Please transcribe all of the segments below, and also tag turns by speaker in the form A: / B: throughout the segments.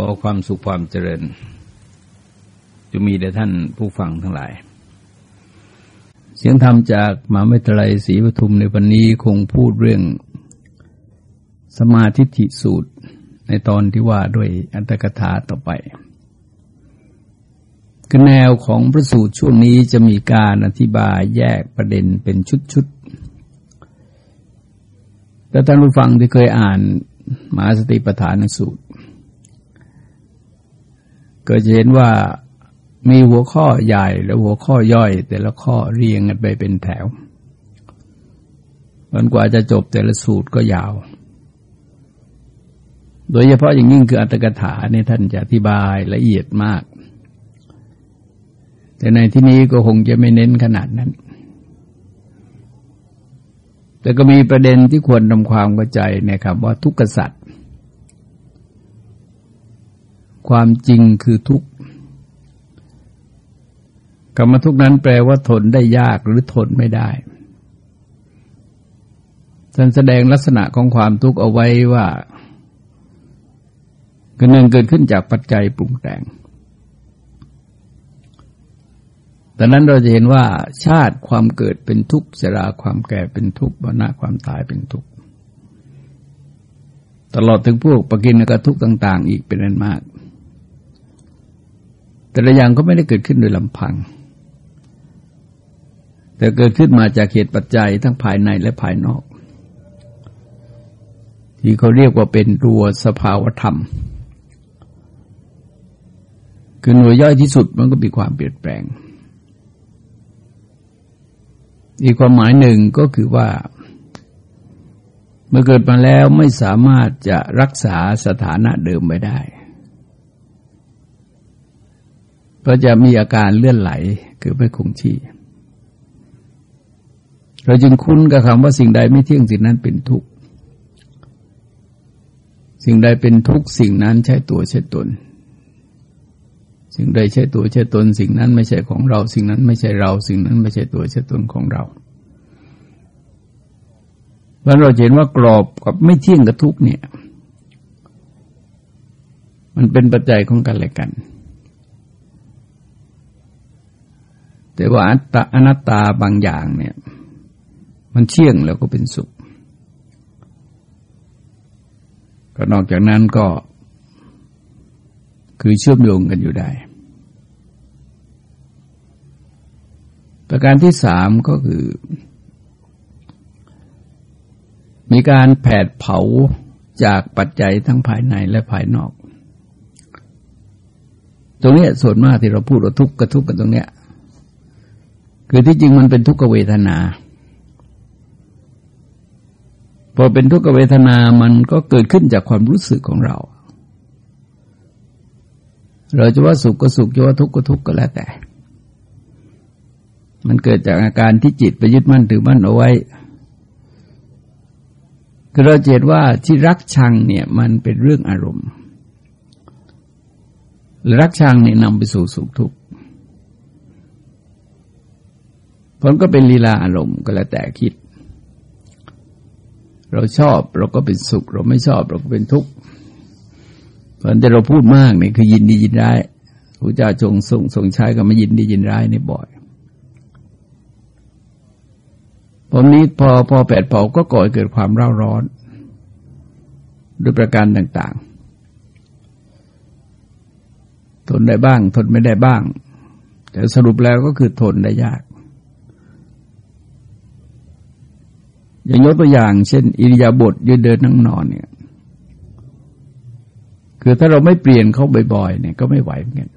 A: ขอความสุขความเจริญจะมีแด่ท่านผู้ฟังทั้งหลาย เสียงธรรมจากมหาวิทยาลัยศรีปทุมในวันนี้คงพูดเรื่องสมาธิิสูตรในตอนที่ว่าด้วยอัตถกถาต่อไปคือแนวของพระสูตรช่วงนี้จะมีการอธิบายแยกประเด็นเป็นชุดๆแต่ท่านผู้ฟังที่เคยอ่านมหาสติปัฏฐานสูตร ก็จะเห็นว่ามีหัวข้อใหญ่และหัวข้อย่อย แต่ละข้อเรียงกันไปเป็นแถวมันกว่าจะจบแต่ละสูตรก็ยาว โดยเฉพาะอย่างยิ่งคืออัตถกถาเนี่ยท่านจะอธิบายละเอียดมาก แต่ในที่นี้ก็คงจะไม่เน้นขนาดนั้น แต่ก็มีประเด็นที่ควรทำความเข้าใจนะครับว่าทุกขสัตว ความจริงคือทุกข์กรรมทุกข์นั้นแปลว่าทนได้ยากหรือทนไม่ได้ท่านแสดงลักษณะของความทุกข์เอาไว้ว่ากือหนึ่งเกิดขึ้นจากปัจจัยปรุงแต่งดังนั้นเราจะเห็นว่า ชาติความเกิดเป็นทุกข์สราความแก่เป็นทุกข์วนาความตายเป็นทุกข์ ตลอดถึงพวกปกินกทุกข์ต่าง ๆ อีกเป็นอันมาก แต่ละอย่างก็ไม่ได้เกิดขึ้นโดยลำพัง แต่เกิดขึ้นมาจากเหตุปัจจัยทั้งภายในและภายนอก ที่เขาเรียกว่าเป็นรัวสภาวธรรม คือหน่วยย่อยที่สุดมันก็มีความเปลี่ยนแปลง อีกความหมายหนึ่งก็คือว่า เมื่อเกิดมาแล้วไม่สามารถจะรักษาสถานะเดิมไว้ได้ ก็จะมีอาการเลื่อนไหลคือไม่คงที่ เราจึงคุ้นกับคำว่าสิ่งใดไม่เที่ยงสิ่งนั้นเป็นทุกข์ สิ่งใดเป็นทุกข์สิ่งนั้นใช่ตัวใช่ตน สิ่งใดใช่ตัวใช่ตน สิ่งนั้นไม่ใช่ของเรา สิ่งนั้นไม่ใช่เรา สิ่งนั้นไม่ใช่ตัวใช่ตนของเราเพราะเราเห็นว่ากรอบกับไม่เที่ยงกับทุกข์เนี่ย มันเป็นปัจจัยของกันและกัน แต่ว่าอัตตาอนัตตาบางอย่างเนี่ย มันเชี่ยงแล้วก็เป็นสุข ก็นอกจากนั้นก็ คือเชื่อมโยงกันอยู่ได้ ประการที่สามก็คือ มีการแผดเผาจากปัจจัยทั้งภายในและภายนอก ตรงนี้ส่วนมากที่เราพูดว่าทุกข์กระทุกข์กันตรงเนี้ย คือที่จริงมันเป็นทุกขเวทนา พอเป็นทุกขเวทนามันก็เกิดขึ้นจากความรู้สึกของเรา เราจะว่าสุขก็สุขจะว่าทุกข์ก็ทุกข์ก็แล้วแต่ มันเกิดจากอาการที่จิตไปยึดมั่นถือมั่นเอาไว้คือเราเห็นว่าที่รักชังเนี่ยมันเป็นเรื่องอารมณ์รักชังเนี่ยนำไปสู่สุขทุกข์ ผลก็เป็นลีลาอารมณ์ก็แล้วแต่คิด เราชอบเราก็เป็นสุข เราไม่ชอบเราก็เป็นทุกข์ผลที่เราพูดมากนี่คือยินดียินร้ายพระเจ้าจงทรงทรงใช้ก็ไม่ยินดียินร้ายนี่บ่อยผมนี้พอพอแผดเผาก็ก่อเกิดความเร่าร้อนด้วยประการต่าง ๆ ทนได้บ้าง ทนไม่ได้บ้าง แต่สรุปแล้วก็คือทนได้ยาก อย่างยกตัวอย่าง เช่น อิริยาบถยืนเดินนั่งนอนเนี่ย คือถ้าเราไม่เปลี่ยนเขาบ่อยๆเนี่ยก็ไม่ไหวเหมือนกัน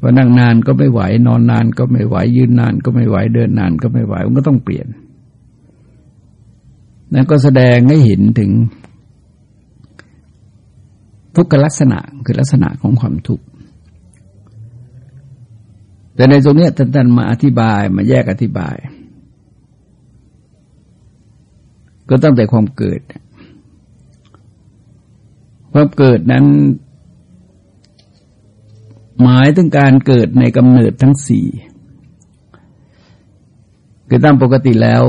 A: ว่านั่งนานก็ไม่ไหว นอนนานก็ไม่ไหว ยืนนานก็ไม่ไหว เดินนานก็ไม่ไหว มันก็ต้องเปลี่ยน นั่นก็แสดงให้เห็นถึง ทุกขลักษณะคือลักษณะของความทุกข์แต่ในตรงนี้ท่านมาอธิบายมาแยกอธิบาย ก็ตั้งแต่ความเกิด ความเกิดนั้น หมายถึงการเกิดในกำเนิดทั้งสี่คือตามปกติแล้ว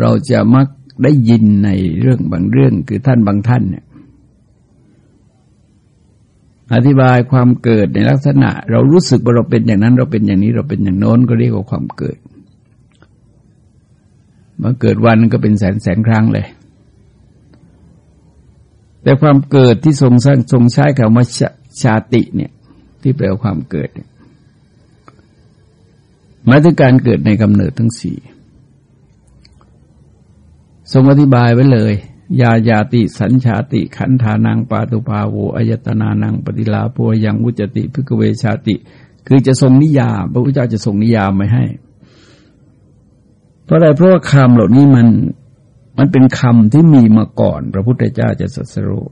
A: เราจะมักได้ยินในเรื่องบางเรื่องคือท่านบางท่านเนี่ยอธิบายความเกิดในลักษณะ เรารู้สึกว่าเราเป็นอย่างนั้น เราเป็นอย่างนี้เราเป็นอย่างโน้นก็เรียกว่าความเกิด มาเกิดวันก็เป็นแสนแสนครั้งเลย แต่ความเกิดที่ทรงสร้างทรงใช้คำว่าชาติเนี่ย ที่แปลว่าความเกิดเนี่ยหมายถึงการเกิดในกำเนิดทั้งสี่ทรงอธิบายไว้เลยยาญาติสัญชาติ ขันธานังปาตุภาโวอายตนานังปฏิลาปัวยังวุจติพิกเวชาติ คือจะทรงนิยามพระพุทธเจ้าจะทรงนิยามไม่ให้ เพราะอะไรเพราะว่าคำเหล่านี้มันมันเป็นคำที่มีมาก่อน พระพุทธเจ้าจะสัสรุ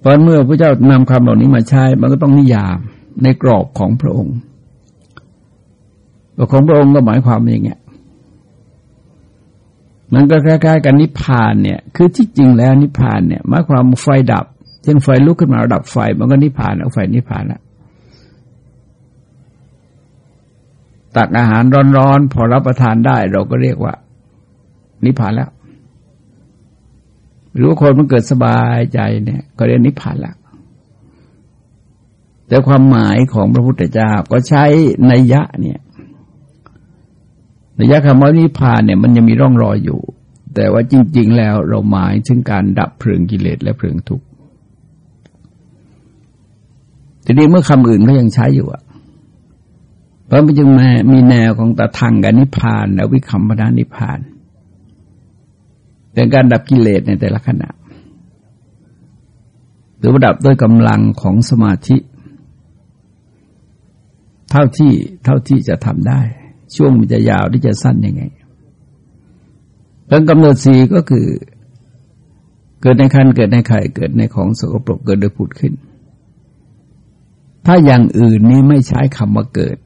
A: เพราะเมื่อพระเจ้านำคำเหล่านี้มาใช้ มันก็ต้องนิยามในกรอบของพระองค์ของพระองค์ก็หมายความอย่างเงี้ย มันก็คล้ายๆกันนิพพานเนี่ย คือที่จริงแล้วนิพพานเนี่ยหมายความไฟดับ เช่นไฟลุกขึ้นมาดับไฟ มันก็นิพพานแล้วไฟนิพพานแล้ว ตักอาหารร้อนๆ พอรับประทานได้ เราก็เรียกว่า นิพพานแล้ว หรือว่าคนมันเกิดสบายใจเนี่ย ก็เรียกนิพพานแล้วแต่ความหมายของพระพุทธเจ้าก็ใช้นัยยะเนี่ยระยะคำว่านิพพานเนี่ย มันยังมีร่องรอยอยู่ แต่ว่าจริง ๆ แล้วเราหมายถึงการดับเพลิงกิเลสและเพลิงทุกข์ทีนี้เมื่อคำอื่นก็ยังใช้อยู่อะ เพราะมันจึงมามีแนวของตาทางกับนิพพานและวิคัมปนานิพพานเป็นการดับกิเลสในแต่ละขณะ หรือดับด้วยกำลังของสมาธิ เท่าที่เท่าที่จะทำได้ ช่วงมันจะยาวที่จะสั้นยังไงเรื่องกำเนิดสีก็คือ เกิดในคันเกิดในไข่เกิดในของสกปรกเกิดโดยผุดขึ้น ถ้าอย่างอื่นนี้ไม่ใช้คำว่าเกิด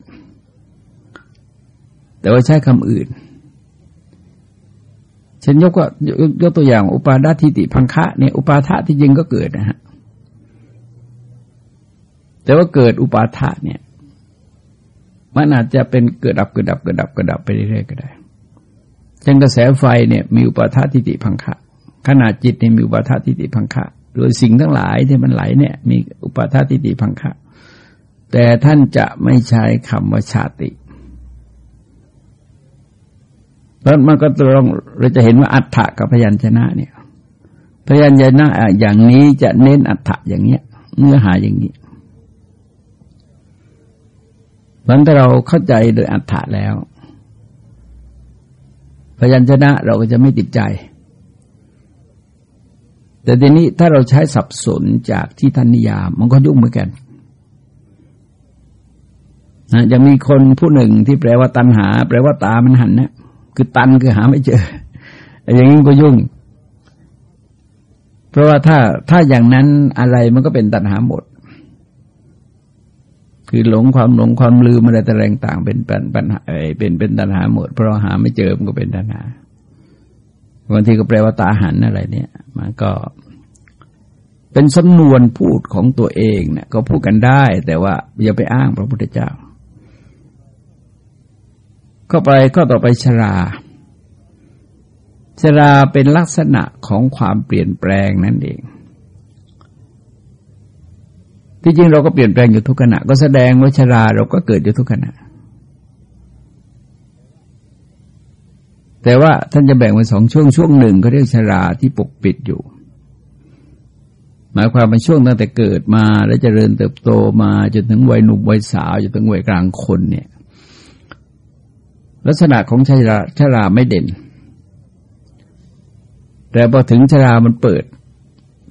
A: แต่ว่าใช้คำอื่น เช่นยกว่ายกตัวอย่าง อุปาดาทิติพังคะเนี่ยอุปาทะที่จริงก็เกิดนะฮะแต่ว่าเกิดอุปาทะเนี่ยมันอาจจะเป็นเกิดดับเกิดดับเกิดดับเกิดดับไปเรื่อยๆก็ได้เช่นกระแสไฟเนี่ยมีอุปาททิติพังคะขนาดจิตเนี่ยมีอุปาททิติพังคะโดยสิ่งทั้งหลายที่มันไหลเนี่ย มีอุปาททิติพังคะแต่ท่านจะไม่ใช้คำว่าชาติ แล้วมันก็ตรงเราจะเห็นว่าอัฏฐะกับพยัญชนะเนี่ยพยัญชนะอย่างนี้จะเน้นอัฏฐะอย่างเนี้ย เนื้อหาอย่างนี้หลังถ้าเราเข้าใจโดยอัฏฐะแล้ว พยัญชนะเราก็จะไม่ติดใจ แต่ทีนี้ถ้าเราใช้สับสนจากที่ท่านนิยามมันก็ยุ่งเหมือนกันนะจะมีคนผู้หนึ่งที่แปลว่าตันหา แปลว่าตามันหันนะ คือตันคือหาไม่เจออย่างนี้ก็ยุ่ง เพราะว่าถ้าถ้าอย่างนั้นอะไรมันก็เป็นตันหาหมด คือหลงความหลงความลืมอะไรแต่แรงต่างเป็นปัญหาเป็นเป็นตัณหาหมด เพราะหาไม่เจอมันก็เป็นตัณหาบางทีก็แปลว่าตาหันอะไรเนี่ย มันก็เป็นสำนวนพูดของตัวเองเนี่ยก็พูดกันได้ แต่ว่าอย่าไปอ้างพระพุทธเจ้า ก็ไปก็ต่อไปชรา ชราเป็นลักษณะของความเปลี่ยนแปลงนั่นเองที่จริงเราก็เปลี่ยนแปลงอยู่ทุกขณะ ก็แสดงว่าชราเราก็เกิดอยู่ทุกขณะ แต่ว่าท่านจะแบ่งเป็นสองช่วงช่วงหนึ่งก็เรียกชราที่ปกปิดอยู่ หมายความเป็นช่วงตั้งแต่เกิดมาแล้วจเจริญเติบโตมาจนถึงวัยหนุ่มวัยสาวจนถึงวัยกลางคนเนี่ย ลักษณะของชราชราไม่เด่น แต่พอถึงชรามันเปิด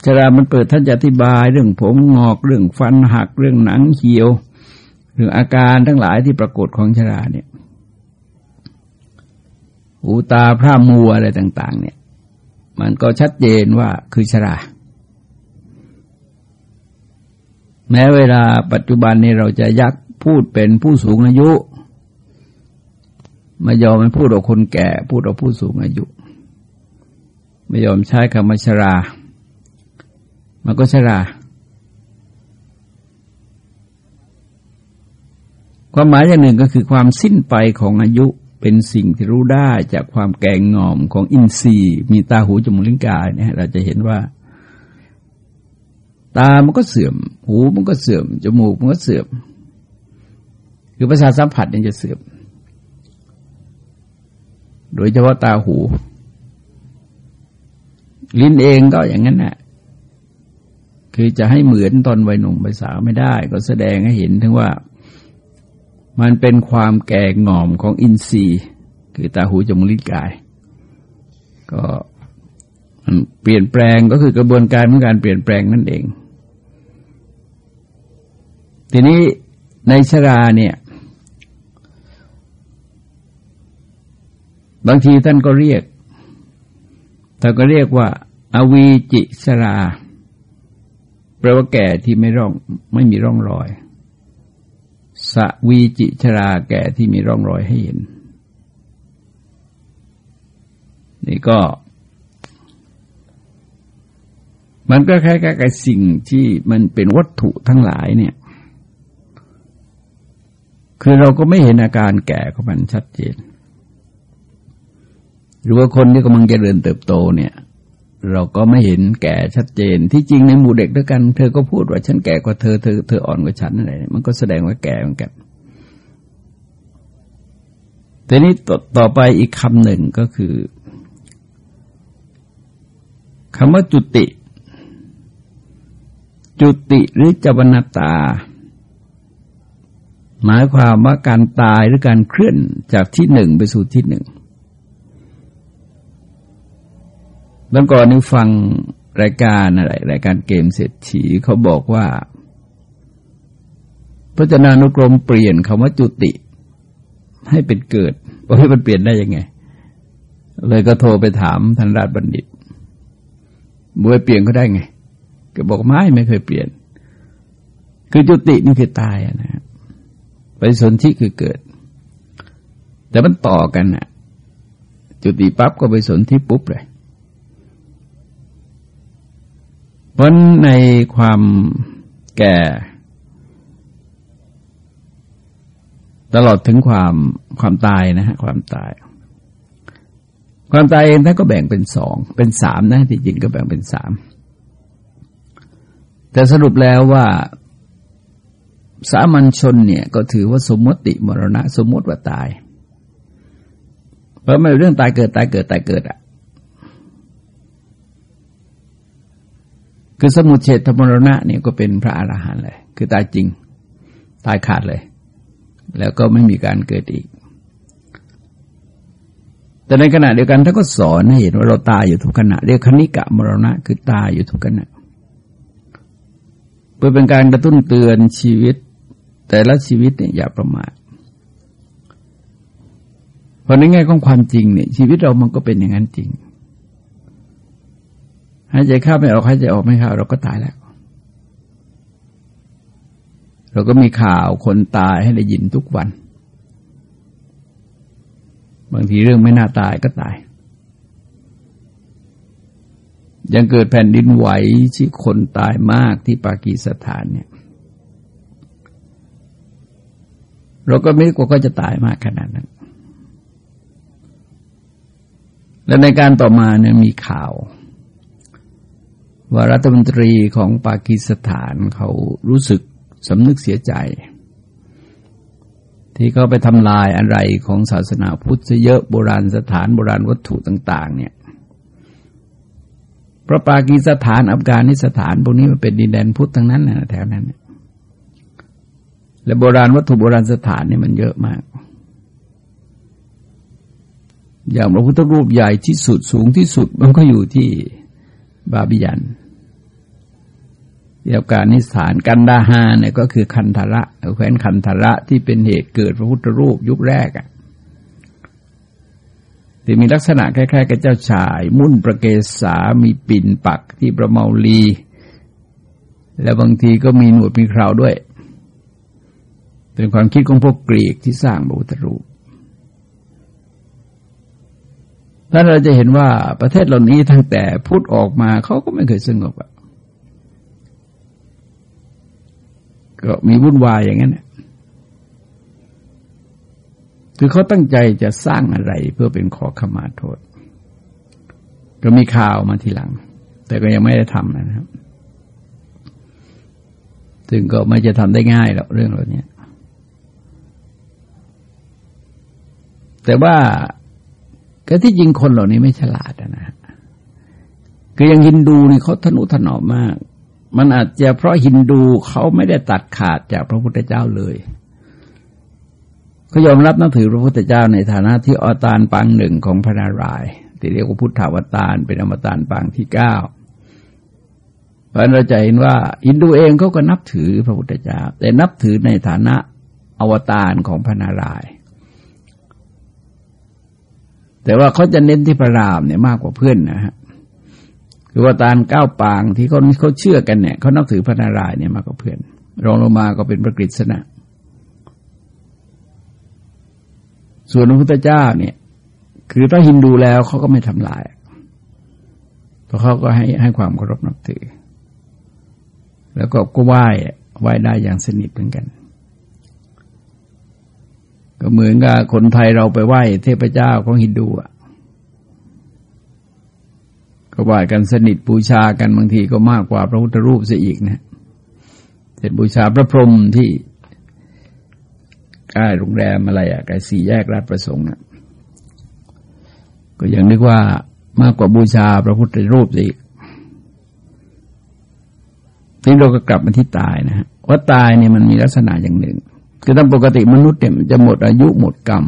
A: ชรามันเปิดท่านจะอธิบายเรื่องผมงอกเรื่องฟันหักเรื่องหนังเหี่ยวเรื่องอาการทั้งหลายที่ปรากฏของชราเนี่ยหูตาพร่ามัวอะไรต่าง ๆ เนี่ย มันก็ชัดเจนว่าคือชรา แม้เวลาปัจจุบันนี้เราจะยักพูดเป็นผู้สูงอายุ ไม่ยอมมันพูดเอาคนแก่ พูดเอาผู้สูงอายุ ไม่ยอมใช้คำว่าชรา มันก็ชรา ความหมายอย่างหนึ่งก็คือความสิ้นไปของอายุเป็นสิ่งที่รู้ได้จากความแก่งงอมของอินทรีย์ มีตาหูจมูกลิ้นกายเนี่ยเราจะเห็นว่า ตามันก็เสื่อม หูมันก็เสื่อม จมูกมันก็เสื่อม คือประสาทสัมผัสเนี่ยจะเสื่อม โดยเฉพาะตาหู ลิ้นเองก็อย่างนั้นแหละคือจะให้เหมือนตอนวัยหนุ่มวัยสาวไม่ได้ ก็แสดงให้เห็นถึงว่า มันเป็นความแก่งอมของอินทรีย์ คือตาหูจมูกลิ้นกาย ก็เปลี่ยนแปลงก็คือกระบวนการของการเปลี่ยนแปลงนั่นเอง ทีนี้ในชราเนี่ย บางทีท่านก็เรียกท่านก็เรียกว่า อวีจิชราแปลว่าแก่ที่ไม่ร่องไม่มีร่องรอย สวีจิชราแก่ที่มีร่องรอยให้เห็น นี่ก็ มันก็คล้ายๆกับสิ่งที่มันเป็นวัตถุทั้งหลายเนี่ย คือเราก็ไม่เห็นอาการแก่ของมันชัดเจน หรือว่าคนที่กำลังจะเริญเติบโตเนี่ย เราก็ไม่เห็นแก่ชัดเจน ที่จริงในหมู่เด็กด้วยกัน เธอก็พูดว่าฉันแก่กว่าเธอเธอเธออ่อนกว่าฉันอะไรมันก็แสดงว่าแก่เหมือนกันแต่นี้ต่อต่อไปอีกคำหนึ่งก็คือคำว่าจุติ จุติหรือจวนาตา หมายความว่าการตายหรือการเคลื่อนจากที่หนึ่งไปสู่ที่หนึ่ง บางก่อนนี่ฟังรายการอะไรรายการเกมเศรษฐีเขาบอกว่าพระจนานุกรมเปลี่ยนคำว่าจุติ ให้เป็นเกิดว่าให้มันเปลี่ยนได้ยังไง เลยก็โทรไปถามท่านราชบัณฑิตบวยเปลี่ยนก็ได้ไง ก็บอกไม่ไม่เคยเปลี่ยน คือจุตินี่คือตายนะไปสนที่คือเกิด แต่มันต่อกันนะจุติปั๊บก็ไปสนที่ปุ๊บเลย เพราะในความแก่ ตลอดถึงความความตายนะฮะความตาย ความตายเองท่านก็แบ่งเป็นสองเป็นสามนะที่จริงก็แบ่งเป็นสามแต่สรุปแล้วว่าสามัญชนเนี่ยก็ถือว่าสมมติมรณะ สมมติว่าตาย เพราะไม่เรื่องตายเกิดตายเกิดตายเกิดอะ คือสมุทเฉทมรณะเนี่ยก็เป็นพระอรหันต์เลย คือตายจริง ตายขาดเลย แล้วก็ไม่มีการเกิดอีก แต่ในขณะเดียวกันท่านก็สอนให้เห็นว่าเราตายอยู่ทุกขณะเรียกคณิกะมรณะ คือตายอยู่ทุกขณะเพื่อเป็นการกระตุ้นเตือนชีวิต แต่ละชีวิตเนี่ยอย่าประมาทเพราะในแง่ของความจริงเนี่ยชีวิตเรามันก็เป็นอย่างนั้นจริง หายใจเข้าไม่ออกหายใจออกไม่เข้าเราก็ตายแล้ว เราก็มีข่าวคนตายให้ได้ยินทุกวัน บางทีเรื่องไม่น่าตายก็ตาย ยังเกิดแผ่นดินไหวที่คนตายมากที่ปากีสถานเนี่ยเราก็ไม่กว่าก็จะตายมากขนาดนั้น และในการต่อมาเนี่ยมีข่าว ว่ารัฐมนตรีของปากีสถานเขารู้สึกสำนึกเสียใจ ที่เขาไปทำลายอะไรของศาสนาพุทธเยอะโบราณสถานโบราณวัตถุต่าง ๆ เนี่ยพราะปากีสถานอัฟกานิสถานพวกนี้มันเป็นดินแดนพุทธทั้งนั้นนะแถวนั้นและโบราณวัตถุโบราณสถานนี่มันเยอะมาก อย่างพระพุทธรูปใหญ่ที่สุดสูงที่สุดมันก็อยู่ที่บาบิยัน อัฟกานิสถานกันดาฮาเนี่ยก็คือคันธระแคว้นคันธระที่เป็นเหตุเกิดพระพุทธรูปยุคแรกอะ่ะที่มีลักษณะคล้ายๆกับเจ้าชาย มุ่นประเกศามีปิ่นปักที่ประเมาลี และบางทีก็มีหนวดมีคราวด้วย เป็นความคิดของพวกกรีกที่สร้างบุตรูปท่านเราจะเห็นว่าประเทศเหล่านี้ทั้งแต่พูดออกมาเขาก็ไม่เคยสงบอะ ก็มีวุ่นวายอย่างนั้นคือเขาตั้งใจจะสร้างอะไรเพื่อเป็นขอขมาโทษ ก็มีข่าวมาทีหลัง แต่ก็ยังไม่ได้ทำนะครับ ซึ่งก็ไม่จะทำได้ง่ายหรอกเรื่องเหล่านี้แต่ว่าก็ที่จริงคนเหล่านี้ไม่ฉลาดนะคือยังฮินดูนี่เขาทนุถนอมมาก มันอาจจะเพราะฮินดูเขาไม่ได้ตัดขาดจากพระพุทธเจ้าเลยเขายอมรับนับถือพระพุทธเจ้าในฐานะที่อตารปางหนึ่งของพระนารายณ์ที่เรียกว่าพุทธาวตารเป็นอมตารปางที่เก้าเพราะเราจะเห็นว่าอินดูเองเขาก็นับถือพระพุทธเจ้า แต่นับถือในฐานะอวตารของพระนารายณ์แต่ว่าเขาจะเน้นที่พระรามเนี่ยมากกว่าเพื่อนนะฮะ คือว่าตารเก้าปางที่เขาเขาเชื่อกันเนี่ยเขานับถือพระนารายณ์เนี่ยมากกว่าเพื่อน รองลงมาก็เป็นพระกฤษณะ ส่วนพระพุทธเจ้าเนี่ย คือถ้าฮินดูแล้วเขาก็ไม่ทำลายเพราะเขาก็ให้ให้ความเคารพนับถือ แล้วก็ก็ไหว้ไหว้ได้อย่างสนิทเหมือนกัน ก็เหมือนกับคนไทยเราไปไหว้เทพเจ้าของฮินดูอะ ก็ไหว้กันสนิทบูชากันบางทีก็มากกว่าพระพุทธรูปเสียอีกนะเสร็จบูชาพระพรหมที่ใกล้โรงแรมอะไรอะใกล้สี่แยกราชประสงค์นะก็ยังนึกว่ามากกว่าบูชาพระพุทธรูปอีกทีเราก็กลับมาที่ตายนะฮะว่าตายเนี่ยมันมีลักษณะอย่างหนึ่ง คือตามปกติมนุษย์เนี่ยจะหมดอายุหมดกรรม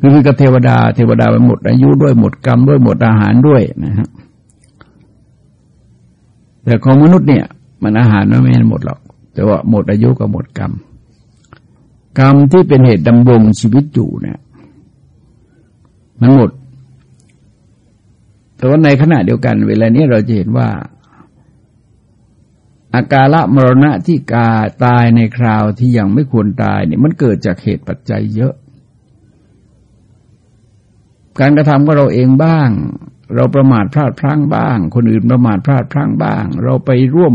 A: คือกับเทวดา เทวดาไปหมดอายุด้วยหมดกรรมด้วยหมดอาหารด้วยนะฮะแต่ของมนุษย์เนี่ย มันอาหารมันไม่หมดหรอก แต่ว่าหมดอายุก็หมดกรรม กรรมที่เป็นเหตุดำรงชีวิตอยู่เนี่ยมันหมด แต่ว่าในขณะเดียวกัน เวลานี้เราจะเห็นว่า อาการละมรณะที่กาตายในคราวที่ยังไม่ควรตายเนี่ยมันเกิดจากเหตุปัจจัยเยอะ การกระทำของเราเองบ้าง เราประมาทพลาดพลั้งบ้าง คนอื่นประมาทพลาดพลั้งบ้าง เราไปร่วม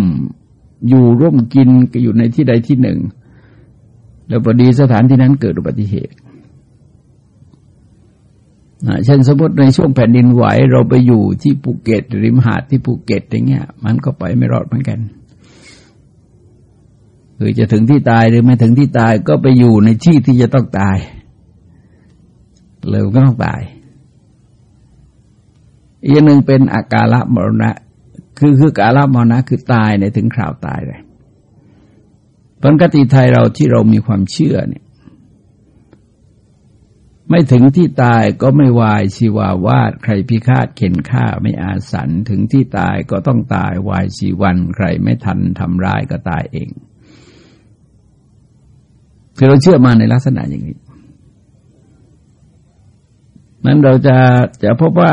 A: อยู่ร่วมกินก็อยู่ในที่ใดที่หนึ่ง แล้วพอดีสถานที่นั้นเกิดอุบัติเหตุนะเช่นสมมติในช่วงแผ่นดินไหว เราไปอยู่ที่ภูเก็ต ริมหาดที่ภูเก็ตอย่างเงี้ย มันก็ไปไม่รอดเหมือนกันคือจะถึงที่ตายหรือไม่ถึงที่ตายก็ไปอยู่ในที่ที่จะต้องตายเลยก็ต้องตาย อีกหนึ่งเป็นอาการะมรณะ คือคือกาลมรณะคือตายในถึงคราวตายเลยปกติไทยเราที่เรามีความเชื่อเนี่ย ไม่ถึงที่ตายก็ไม่วายชีวาวาดใครพิฆาตเข็นฆ่าไม่อาสันถึงที่ตายก็ต้องตายวายชีวันใครไม่ทันทำร้ายก็ตายเองคือเราเชื่อมาในลักษณะอย่างนี้ นั้นเราจะจะพบว่า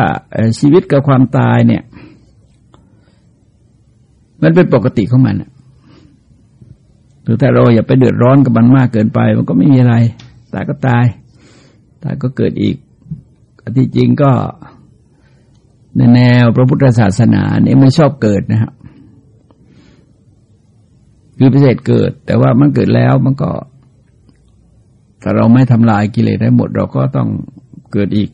A: ชีวิตกับความตายเนี่ย มันเป็นปกติของมันหรือถ้าเราอย่าไปเดือดร้อนกับมันมากเกินไป มันก็ไม่มีอะไร ตายก็ตาย ตายก็เกิดอีกที่จริงก็ในแนวพระพุทธศาสนาเนี่ยไม่ชอบเกิดนะครับคือพิเศษเกิด แต่ว่ามันเกิดแล้วมันก็ ถ้าเราไม่ทำลายกิเลสได้หมด เราก็ต้องเกิดอีก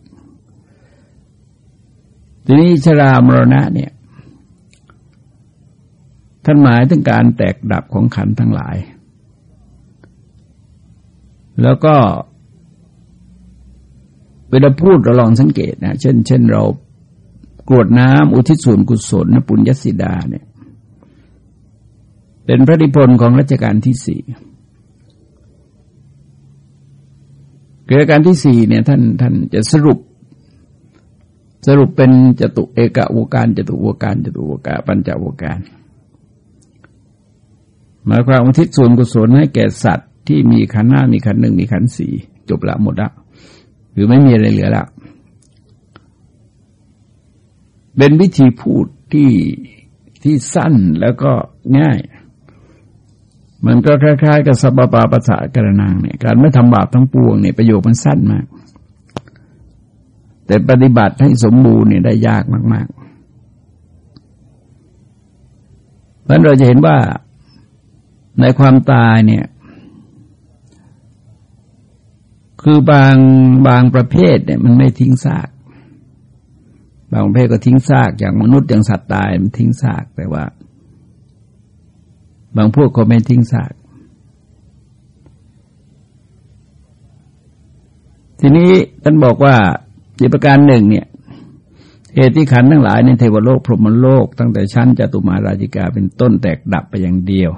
A: ทีนี้ชรามรณะเนี่ย ท่านหมายถึงการแตกดับของขันทั้งหลาย แล้วก็เวลาพูดเราลองสังเกตนะ เช่น เช่นเรากรวดน้ำอุทิศส่วนกุศลนปุญญสิดาเนี่ย เป็นพระดิพลของรัชกาลที่สี่เกิดการที่สี่เนี่ยท่านท่านจะสรุป สรุปเป็นจตุเอกอวการจตุวการจตุวกาปัญจวการหมายความอุทิศส่วนกุศลให้แก่สัตว์ที่มีขันห้ามีขันหนึ่งมีขันสี่จบละหมดละหรือไม่มีอะไรเหลือละเป็นวิธีพูดที่ที่สั้นแล้วก็ง่าย มันก็คล้ายๆ กับสัพปาปัสสะกระนางเนี่ยการไม่ทำบาปทั้งปวงเนี่ยประโยคมันสั้นมาก แต่ปฏิบัติให้สมบูรณ์เนี่ยได้ยากมาก ๆ เพราะเราจะเห็นว่าในความตายเนี่ย คือบางบางประเภทเนี่ยมันไม่ทิ้งซาก บางประเภทก็ทิ้งซากอย่างมนุษย์อย่างสัตว์ตายมันทิ้งซากแต่ว่า บางพวกก็ไม่ทิ้งซาก ทีนี้ท่านบอกว่า อีกประการหนึ่งเนี่ยเหตุที่ขันทั้งหลายในเทวโลกพรหมโลก ตั้งแต่ชั้นจตุมาราชิกาเป็นต้นแตกดับไปอย่างเดียว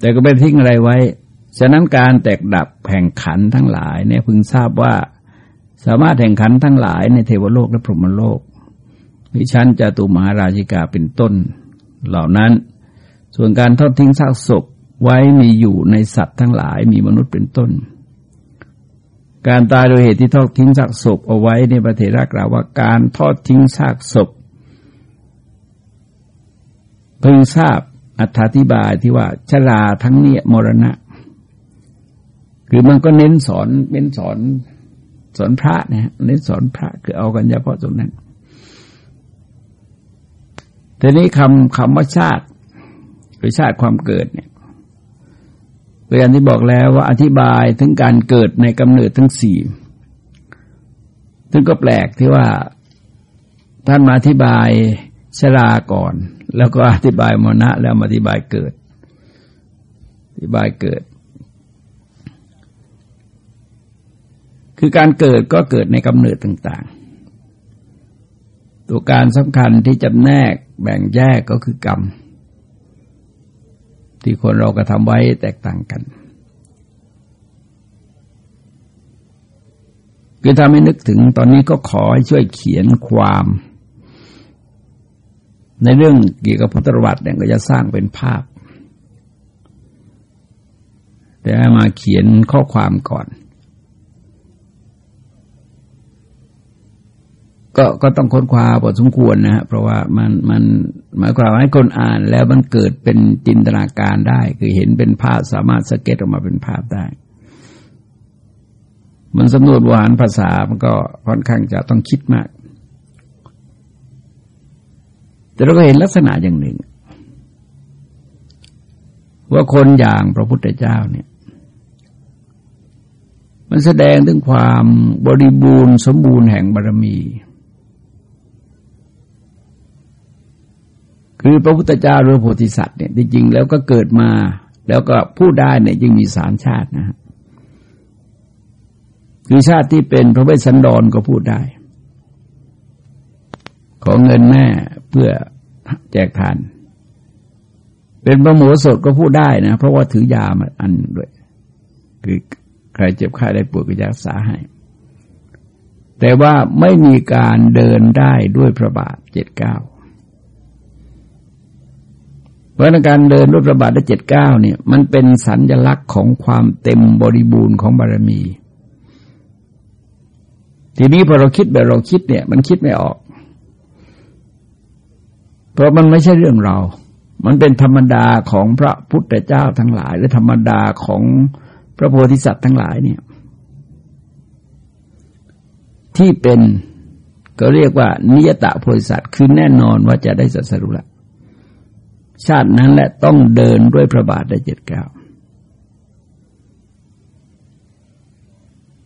A: แต่ก็ไม่ทิ้งอะไรไว้ ฉะนั้นการแตกดับแห่งขันทั้งหลายเนี่ยพึงทราบว่าสามารถแห่งขันทั้งหลายในเทวโลกและพรหมโลกมีชั้นจตุมาราชิกาเป็นต้น เหล่านั้น ส่วนการทอดทิ้งซากศพไว้มีอยู่ในสัตว์ทั้งหลายมีมนุษย์เป็นต้น การตายโดยเหตุที่ทอดทิ้งซากศพเอาไว้ในประเทศรากล่าวว่าการทอดทิ้งซากศพเพิ่งทราบอธิบายที่ว่าชราทั้งเนี้ยมรณะ คือมันก็เน้นสอนเน้นสอนสอนพระนะฮะเน้นสอนพระคือเอากันเฉพาะตรงนั้นทีนี้คำคำว่าชาติหรือชาติความเกิดเนี่ย ก็อย่างที่บอกแล้วว่าอธิบายถึงการเกิดในกำเนิดทั้งสี่ซึ่งก็แปลกที่ว่าท่านมาอธิบายชราก่อน แล้วก็อธิบายมรณะแล้วมาอธิบายเกิด อธิบายเกิด คือการเกิดก็เกิดในกำเนิดต่าง ๆ ตัวการสำคัญที่จำแนกแบ่งแยกก็คือกรรม ที่คนเรากระทำไว้แตกต่างกัน คือถ้าไม่นึกถึงตอนนี้ก็ขอให้ช่วยเขียนความ ในเรื่องเกี่ยวกับพุทธประวัติเนี่ยก็จะสร้างเป็นภาพ แต่มาเขียนข้อความก่อน ก็ก็ต้องค้นคว้าพอสมควรนะฮะเพราะว่ามันมันหมายความว่าให้คนอ่านแล้วมันเกิดเป็นจินตนาการได้ คือเห็นเป็นภาพสามารถสเก็ตออกมาเป็นภาพได้ มันสำนวนวานภาษามันก็ค่อนข้างจะต้องคิดมาก แต่เราก็เห็นลักษณะอย่างหนึ่ง ว่าคนอย่างพระพุทธเจ้าเนี่ยมันแสดงถึงความบริบูรณ์สมบูรณ์แห่งบารมี คือพระพุทธเจ้าหรือโพธิสัตว์เนี่ยจริงๆแล้วก็เกิดมา แล้วก็พูดได้เนี่ยจึงมีสามชาตินะฮะคือชาติที่เป็นพระเวสสันดรก็พูดได้ ขอเงินแม่เพื่อแจกทาน เป็นพระโมสดก็พูดได้นะ เพราะว่าถือยามาอันด้วย คือใครเจ็บไข้ได้ป่วยก็รักษาให้แต่ว่าไม่มีการเดินได้ด้วยพระบาทเจ็ดเก้า เพราะการเดินรถระบาดได้เจ็ดเก้าเนี่ย มันเป็นสัญญลักษณ์ของความเต็มบริบูรณ์ของบารมี ทีนี้พอเราคิดแบบเราคิดเนี่ย มันคิดไม่ออก เพราะมันไม่ใช่เรื่องเรา มันเป็นธรรมดาของพระพุทธเจ้าทั้งหลายและธรรมดาของพระโพธิสัตว์ทั้งหลายเนี่ย ที่เป็นก็เรียกว่านิยตะโพธิสัตว์คือแน่นอนว่าจะได้สัสรุละ ชาตินั้นแหละต้องเดินด้วยพระบาทได้เจ็ดก้าว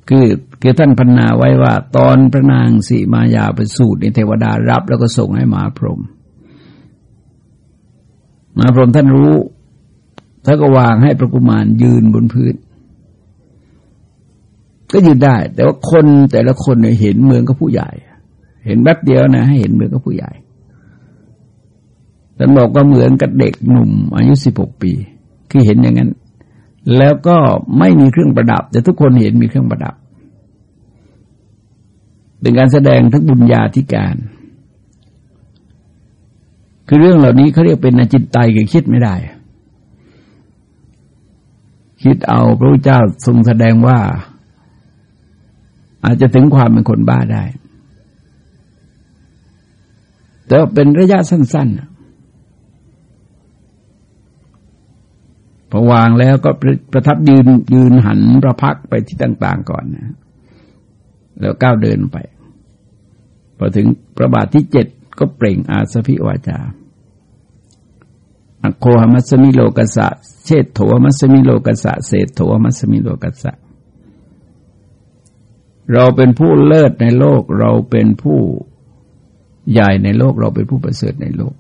A: คือคือท่านพันนาไว้ว่า ตอนพระนางสีมายาไปสูตรในเทวดารับแล้วก็ส่งให้มหาพรหมมหาพรหมท่านรู้ท่านก็วางให้พระกุมารยืนบนพื้น ก็ยืนได้ แต่ว่าคนแต่ละคนเนี่ยเห็นเมืองก็ผู้ใหญ่ เห็นแป๊บเดียวนะ ให้เห็นเมืองก็ผู้ใหญ่ ท่านบอกว่าเหมือนกับเด็กหนุ่ม อายุสิบหกปี คือเห็นอย่างนั้น แล้วก็ไม่มีเครื่องประดับ แต่ทุกคนเห็นมีเครื่องประดับ เป็นการแสดงทั้งบุญญาธิการ คือเรื่องเหล่านี้เขาเรียกเป็นอจิตไตคือคิดไม่ได้ คิดเอาพระพุทธเจ้าทรงแสดงว่า อาจจะถึงความเป็นคนบ้าได้ แต่เป็นระยะสั้น ๆ พอวางแล้วก็ประทับยืนยืนหันประพักไปที่ต่าง ๆ ก่อนนะ แล้วก้าวเดินไป พอถึงประบาทที่เจ็ดก็เปล่งอาสพิวาจาอโคหมัสมิโลกัสะเชตโถมัสมิโลกัสะเศษโถมัสมิโลกัสะเราเป็นผู้เลิศในโลก เราเป็นผู้ใหญ่ในโลก เราเป็นผู้ประเสริฐในโลก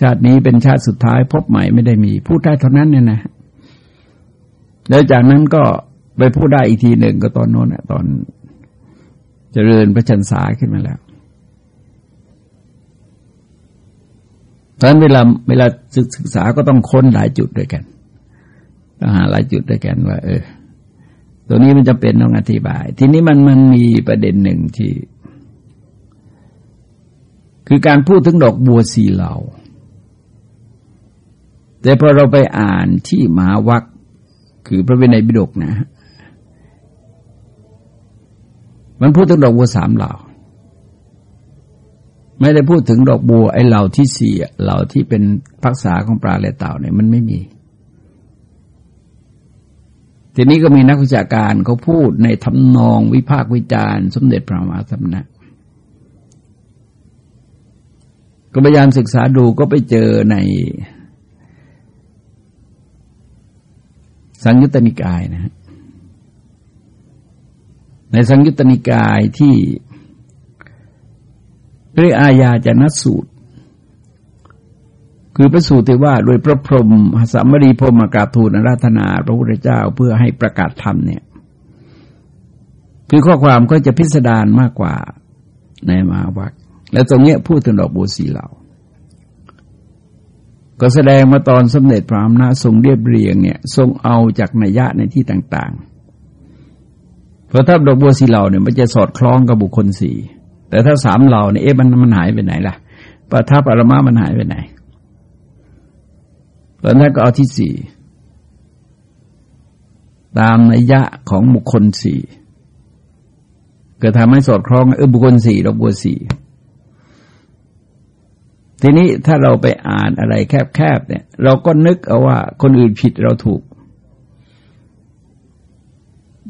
A: ชาตินี้เป็นชาติสุดท้ายพบใหม่ไม่ได้มี พูดได้เท่านั้นเนี่ยนะแล้วจากนั้นก็ไปพูดได้อีกทีหนึ่งก็ตอนโน้นตอนเจริญพระชันษาขึ้นมาแล้วตอนเวลาเวลาศึกษาก็ต้องค้นหลายจุดด้วยกันต้องหาหลายจุดด้วยกันว่า เออ ตัวนี้มันจะเป็นต้องอธิบาย ทีนี้มันมันมีประเด็นหนึ่งที่ คือการพูดถึงดอกบัวสีเหลา แต่พอเราไปอ่านที่มหาวัคคือพระวินัยบิดกนะ มันพูดถึงดอกบัวสามเหล่า ไม่ได้พูดถึงดอกบัวไอ้เหล่าที่สี่เหล่าที่เป็นพักษาของปลาและเต่าเนี่ยมันไม่มี ทีนี้ก็มีนักวิชาการเขาพูดในทำนองวิพากษ์วิจารณ์ สมเด็จพระมหาสมณะก็พยายามศึกษาดูก็ไปเจอใน สังยุตตนิกายนะในสังยุตตนิกายที่เรียกอาญาจนสูตร คือพระสูตรที่ว่าโดยพระพรหมสัมมรีพรหมกาทูลอาราธนาพระพุทธเจ้าเพื่อให้ประกาศธรรมเนี่ย คือข้อความก็จะพิสดารมากกว่าในมาวักและตรงนี้พูดถึงดอกบัวสีเหลา ก็แสดงมาตอนสมเด็จพระอำนาจทรงเรียบเรียงเนี่ยทรงเอาจากนัยยะในที่ต่างๆ เพราะถ้าดอกบัวสีเหล่าเนี่ยมันจะสอดคล้องกับบุคคลสี่แต่ถ้าสามเหล่านี่เอ๊ะมันมันหายไปไหนล่ะปะทับอารมามันหายไปไหนตอนนั้นก็เอาที่สี่ตามนัยยะของบุคคลสี่ก็ทำให้สอดคล้องเออบุคคลสี่ดอกบัวสี่ ทีนี้ถ้าเราไปอ่านอะไรแคบๆเนี่ย เราก็นึกเอาว่าคนอื่นผิดเราถูก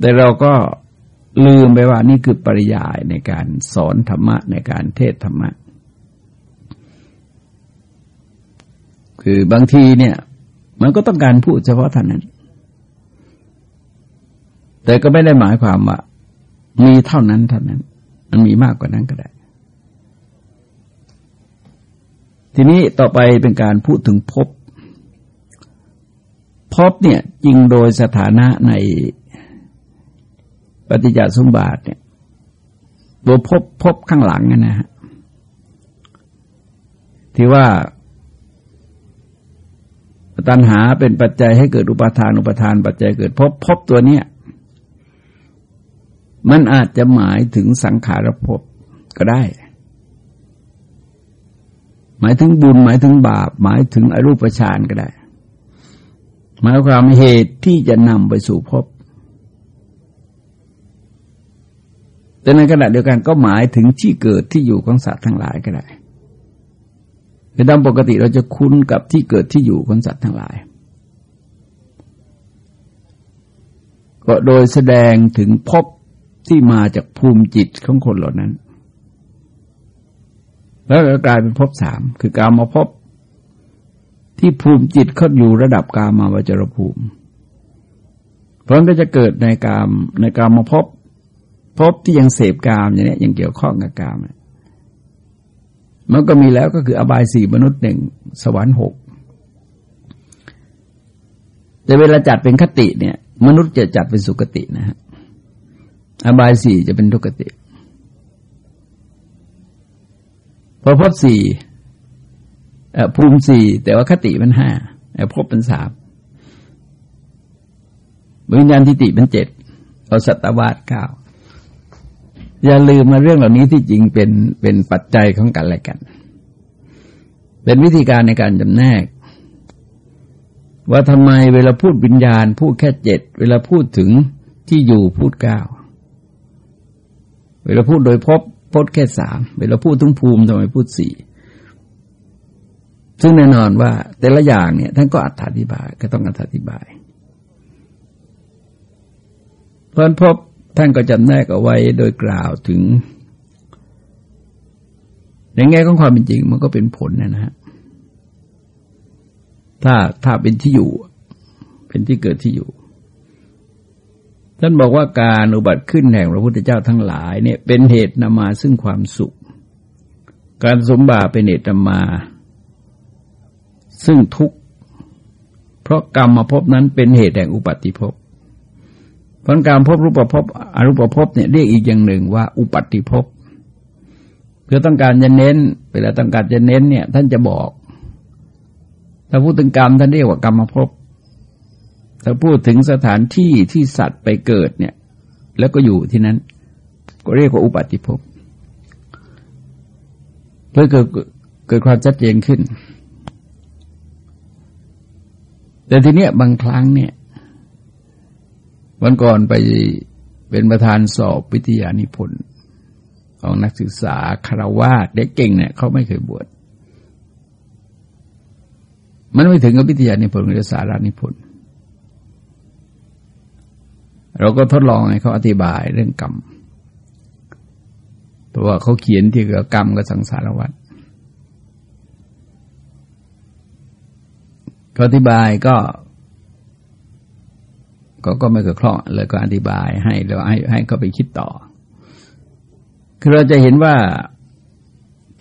A: แต่เราก็ลืมไปว่านี่คือปริยายในการสอนธรรมะในการเทศธรรมะ คือบางทีเนี่ย มันก็ต้องการพูดเฉพาะท่านนั้น แต่ก็ไม่ได้หมายความว่ามีเท่านั้นเท่านั้น มันมีมากกว่านั้นก็ได้ ทีนี้ต่อไปเป็นการพูดถึงพบพบเนี่ยจริงโดยสถานะในปฏิจจสมบาทเนี่ยตัวพบพบข้างหลังนะฮะที่ว่าตัณหาเป็นปัจจัยให้เกิดอุปาทาน อุปาทาน ปัจจัยเกิดพบพบตัวเนี้ยมันอาจจะหมายถึงสังขารภพก็ได้ หมายถึงบุญหมายถึงบาป หมายถึงอรูปฌานก็ได้หมายความเหตุที่จะนำไปสู่ภพแต่ในขณะเดียวกันก็หมายถึงที่เกิดที่อยู่ของสัตว์ทั้งหลายก็ได้ในตามปกติเราจะคุ้นกับที่เกิดที่อยู่ของสัตว์ทั้งหลาย ก็โดยแสดงถึงพบที่มาจากภูมิจิตของคนเหล่านั้น แล้วก็กลายเป็นภพสามคือกามาภพที่ภูมิจิตเขาอยู่ระดับกามาวจรภูมิ เพราะนั้นก็จะเกิดในกามในกามมาพบพที่ยังเสพกามอย่างนี้ยังเกี่ยวข้องกับกามมันก็มีแล้วก็คืออบายสี่มนุษย์หนึ่งสวรรค์หกแต่เวลาจัดเป็นคติเนี่ย มนุษย์จะจัดเป็นสุคตินะฮะอบายสี่จะเป็นทุกติ พอพบสี่ภูมิสี่แต่ว่าคติมันห้าพบเป็นสามวิญญาณทิฏฐิเป็นเจ็ดเอาสัตวาสเก้าอย่าลืมมาเรื่องเหล่านี้ที่จริงเป็นเป็นปัจจัยของกันและกัน เป็นวิธีการในการจำแนก ว่าทำไมเวลาพูดวิญญาณ พูดแค่เจ็ดเวลาพูดถึงที่อยู่พูดเก้าเวลาพูดโดยพบ พดแค่สามเวลาพูดถึงภูมิทำไมพูดสี่ซึ่งแน่นอนว่า แต่ละอย่างเนี่ยท่านก็อธิบาย ก็ต้องอธิบาย เพราะพบท่านก็จำแนกเอาไว้โดยกล่าวถึง ในแง่ของความเป็นจริง มันก็เป็นผลนะฮะถ้าถ้าเป็นที่อยู่ เป็นที่เกิดที่อยู่ ท่านบอกว่าการอุบัติขึ้นแห่งพระพุทธเจ้าทั้งหลายเนี่ยเป็นเหตุนำมาซึ่งความสุข การสมบาเป็นเหตุนำมา ซึ่งทุกข์เพราะกรรมมาพบนั้นเป็นเหตุแห่งอุปัติภพผลการพบรูปภพอรูปภพเนี่ยเรียกอีกอย่างหนึ่งว่าอุปัติภพเพื่อต้องการจะเน้น เวลาต้องการจะเน้นเนี่ย ท่านจะบอก ถ้าพูดถึงกรรมท่านเรียกว่ากรรมภพ ถ้าพูดถึงสถานที่ที่สัตว์ไปเกิดเนี่ย แล้วก็อยู่ที่นั้น ก็เรียกว่าอุปัติภพเพื่อเกิดเกิดความชัดเจนขึ้น แต่ทีเนี้ยบางครั้งเนี่ย วันก่อนไปเป็นประธานสอบวิทยานิพนธ์ของนักศึกษาคารวาสเด็กเก่งเนี่ยเขาไม่เคยบวชมันไม่ถึงกับวิทยานิพนธ์หรือสารานิพนธ์ เราก็ทดลองให้เขาอธิบายเรื่องกรรมเพราะว่าเขาเขียนที่เกี่ยวกับกรรมกับสังสารวัฏเขาอธิบายก็ก็ก็ไม่เกิดคล่องเลยก็อธิบายให้แล้วให้ให้เขาไปคิดต่อ คือเราจะเห็นว่า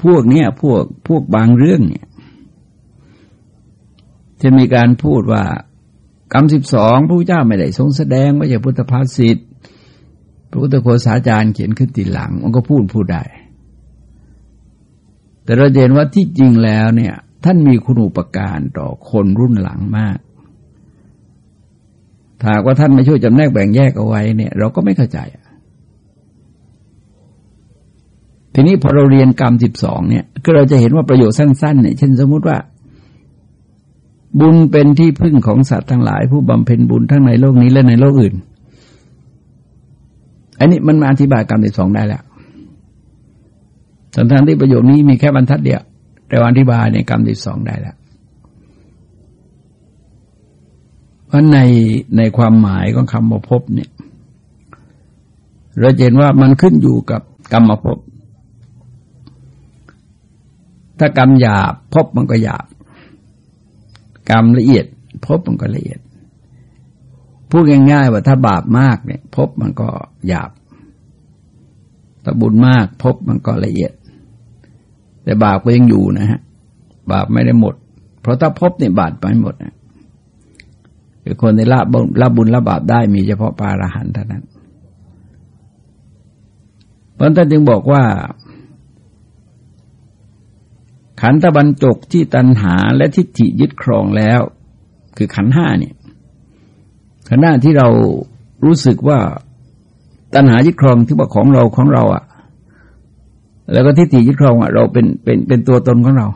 A: พวกเนี้ยพวกพวกบางเรื่องเนี่ยจะมีการพูดว่า กรรมสิบสองพระเจ้าไม่ได้ทรงแสดงว่าจะพุทธภาษิตพระพุทธโฆษาจารย์เขียนขึ้นตีหลัง มันก็พูดพูดได้ แต่เราเห็นว่าที่จริงแล้วเนี่ย ท่านมีคุณอุปการต่อคนรุ่นหลังมากถ้าว่าท่านไม่ช่วยจำแนกแบ่งแยกเอาไว้เนี่ย เราก็ไม่เข้าใจทีนี้พอเราเรียนกรรมสิบสองเนี่ยก็เราจะเห็นว่าประโยชน์สั้นๆเนี่ยเช่นสมมติว่า บุญเป็นที่พึ่งของสัตว์ทั้งหลาย ผู้บำเพ็ญบุญทั้งในโลกนี้และในโลกอื่น อันนี้มันมาอธิบายกรรมที่สองได้แล้วสันทานที่ประโยคนี้มีแค่บรรทัดเดียว แต่อธิบายในกรรมที่สองได้แล้วเพราะในในความหมายของคำว่าพบเนี่ย เราเห็นว่ามันขึ้นอยู่กับกรรมภพถ้ากรรมหยาบพบมันก็หยาบ กรรมละเอียดพบมันก็ละเอียดพูดง่ายๆว่าถ้าบาปมากเนี่ย พบมันก็หยาบถ้าบุญมาก พบมันก็ละเอียด แต่บาปก็ยังอยู่นะฮะ บาปไม่ได้หมด เพราะถ้าพบเนี่ยบาปไปหมดนะคือคนในละบุญละบุญละบาปได้มีเฉพาะปาราหันเท่านั้นเพราะท่านจึงบอกว่า ขันธบรรจกที่ตัณหาและทิฏฐิยึดครองแล้ว คือขันห้าเนี่ยขันห้าที่เรารู้สึกว่าตัณหายึดครองที่ว่าของเราของเราอะ่ะ แล้วก็ทิฏฐิยึดครองอะ เราเป็นเป็นเป็นตัวตนของเรา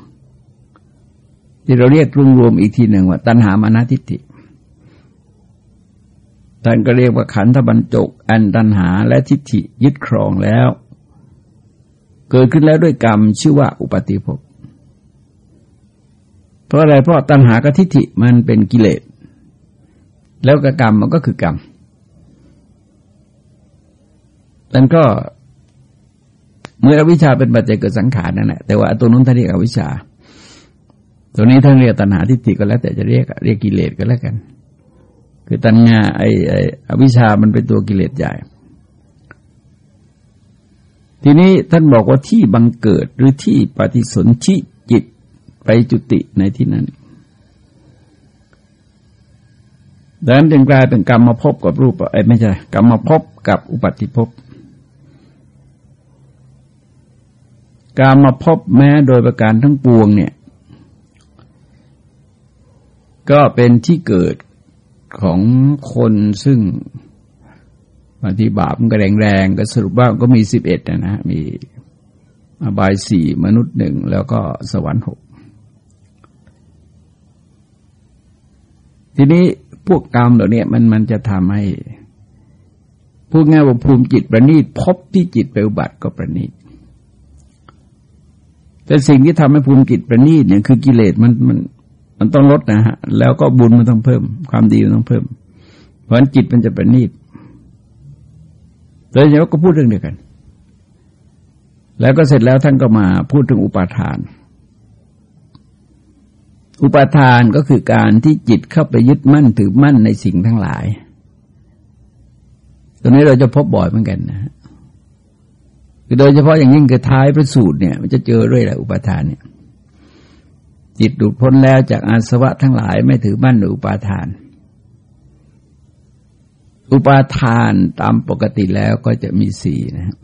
A: ที่เราเรียกรวมรวมอีกทีหนึ่งว่า ตัณหามานาทิฏฐิท่านก็เรียกว่าขันธบรรจก อันตัณหาและทิฏฐิยึดครองแล้ว เกิดขึ้นแล้วด้วยกรรมชื่อว่าอุปาติภพ เพราะอะไรเพราะตัณหากับทิฏฐิมันเป็นกิเลส แล้วกกรรมมันก็คือกรรมมันก็เมื่อวิชาเป็นปัจจัยเกิดสังขารนั่นแหละแต่ว่าตัวนู้นท่านเรียกอวิชชาตัวนี้ท่านเรียกตัณหาทิฏฐิก็แล้ว แต่จะเรียกเรียกกิเลสก็แล้วกัน คือตัณหาไอ้ไอ้อวิชชามันเป็นตัวกิเลสใหญ่ ทีนี้ท่านบอกว่าที่บังเกิดหรือที่ปฏิสนธิ ไปจุติในที่นั้นดังนั้นจึงกลายเป็นกรรมมาพบกับรูปไอ้ไม่ใช่กรรมมาพบกับอุปัติภพการมาพบแม้โดยประการทั้งปวงเนี่ย ก็เป็นที่เกิดของคนซึ่งบางทีบาปมันก็แรงๆก็สรุปว่าก็มีสิบเอ็ดนะมีอบายสี่มนุษย์หนึ่งแล้วก็สวรรค์หก ทีนี้พวกกรรมเหล่านี้มันมันจะทำให้พูดง่ายว่าภูมิจิตประณีตพบที่จิตไปอุบัติก็ประณีตแต่สิ่งที่ทำให้ภูมิจิตประณีตเนี่ยคือกิเลสมันมันมันต้องลดนะฮะ แล้วก็บุญมันต้องเพิ่ม ความดีมันต้องเพิ่ม เพราะฉะนั้นจิตมันจะประณีตโดยเฉพาะก็พูดเรื่องเดียวกัน แล้วก็เสร็จแล้วท่านก็มาพูดถึงอุปาทาน อุปทานก็คือการที่จิตเข้าไปยึดมั่นถือมั่นในสิ่งทั้งหลายตัวนี้เราจะพบบ่อยเหมือนกันนะคือโดยเฉพาะอย่างยิ่งคือท้ายพระสูตรเนี่ย มันจะเจอเรื่อยแหละอุปทานเนี่ยจิตหลุดพ้นแล้วจากอาสวะทั้งหลายไม่ถือมั่นหรืออุปาทาน อุปาทานตามปกติแล้วก็จะมีสี่นะครับ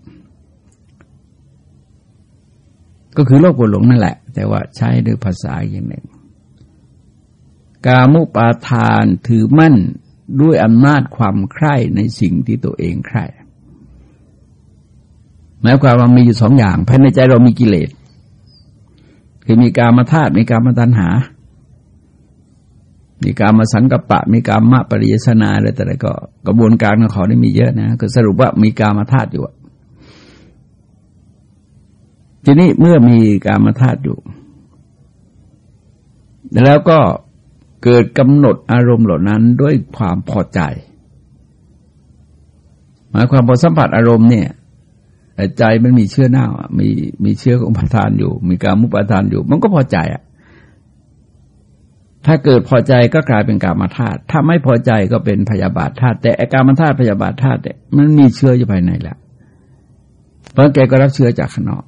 A: ก็คือโลกโกรหลงนั่นแหละ แต่ว่าใช้ด้วยภาษาอย่างหนึ่ง กามุปาทานถือมั่นด้วยอำนาจความใคร่ในสิ่งที่ตัวเองใคร่หมายความว่ามีอยู่สองอย่างภายในใจเรามีกิเลส คือมีการมาธาตุมีการมาตัณหา มีการมาสังกปะ มีการมาปริยสนาอะไรแต่ละก็กระบวนการของเขาได้มีเยอะนะก็สรุปว่ามีการมาธาตุอยู่ทีนี้เมื่อมีการมาธาตุอยู่ แล้วก็ เกิดกำหนดอารมณ์เหล่านั้นด้วยความพอใจ หมายความพอสัมผัสอารมณ์เนี่ยใจมันมีเชื้อหน้ามีมีเชื้อของประทานอยู่ มีการมุปทานอยู่ มันก็พอใจอะ ถ้าเกิดพอใจก็กลายเป็นกามาธาตุถ้าไม่พอใจก็เป็นพยาบาทธาตุแต่อาการมาธาตุพยาบาทธาตุเนี่ยมันมีเชื้ออยู่ภายในแหละเพราะแกก็รับเชื้อจากข้างนอก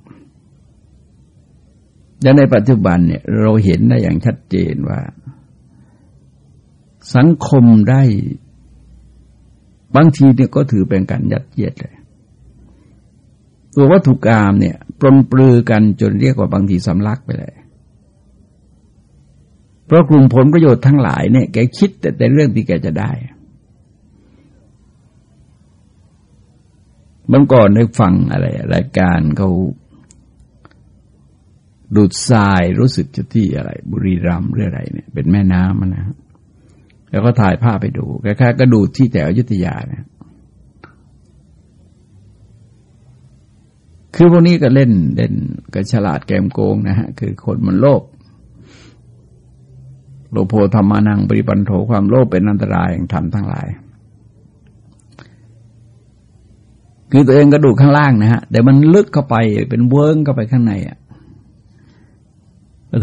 A: และในปัจจุบันเนี่ย เราเห็นได้อย่างชัดเจนว่า สังคมได้บางทีเนี่ยก็ถือเป็นการยัดเยียดเลย ตัววัตถุกรรมเนี่ยปลนปลือกันจนเรียกว่าบางทีสำลักไปเลยเพราะกลุ่มผลประโยชน์ทั้งหลายเนี่ยแกคิดแต่แต่เรื่องที่แกจะได้เมื่อก่อนได้ฟังอะไร รายการเขาดูดทรายรู้สึกจะที่อะไร บุรีรัมย์หรืออะไรเนี่ย เป็นแม่น้ำนะ แล้วก็ถ่ายภาพไปดูแคล้ายๆก็ดูที่แถวยุทธยาเนี่ยคือพวกนี้ก็เล่นเล่นก็ฉลาดแกมโกงนะฮะ คือคนมันโลภโลโภธรรมานังปริปันโถความโลภเป็นอันตรายอย่างธรรมทั้งหลาย คือตัวเองก็ดูข้างล่างนะฮะแต่มันลึกเข้าไปเป็นเวิ้งเข้าไปข้างในอะ